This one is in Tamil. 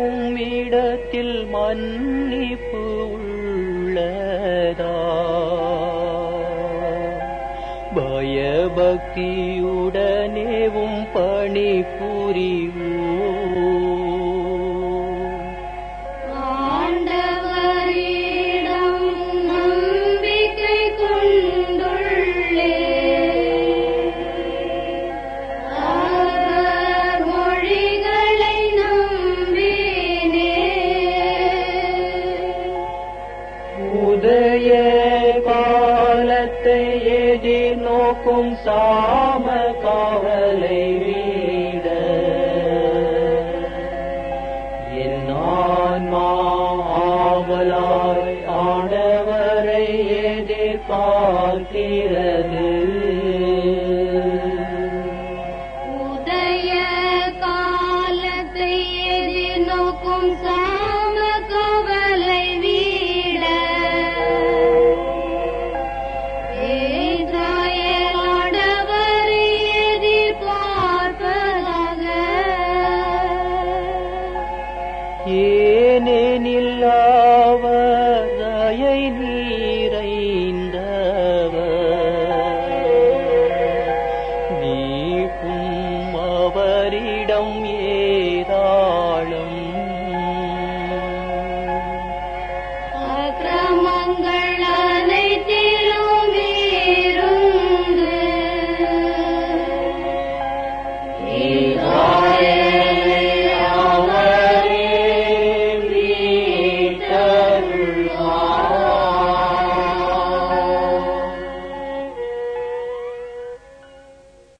உம்மிடத்தில் மன்னிப்பு உள்ளதா? பயபக்தியுடனேவும் பணி புரிவோ کم سام کا ஏனெனில் ஆவரையை நீரைந்தவர் அவரிடம்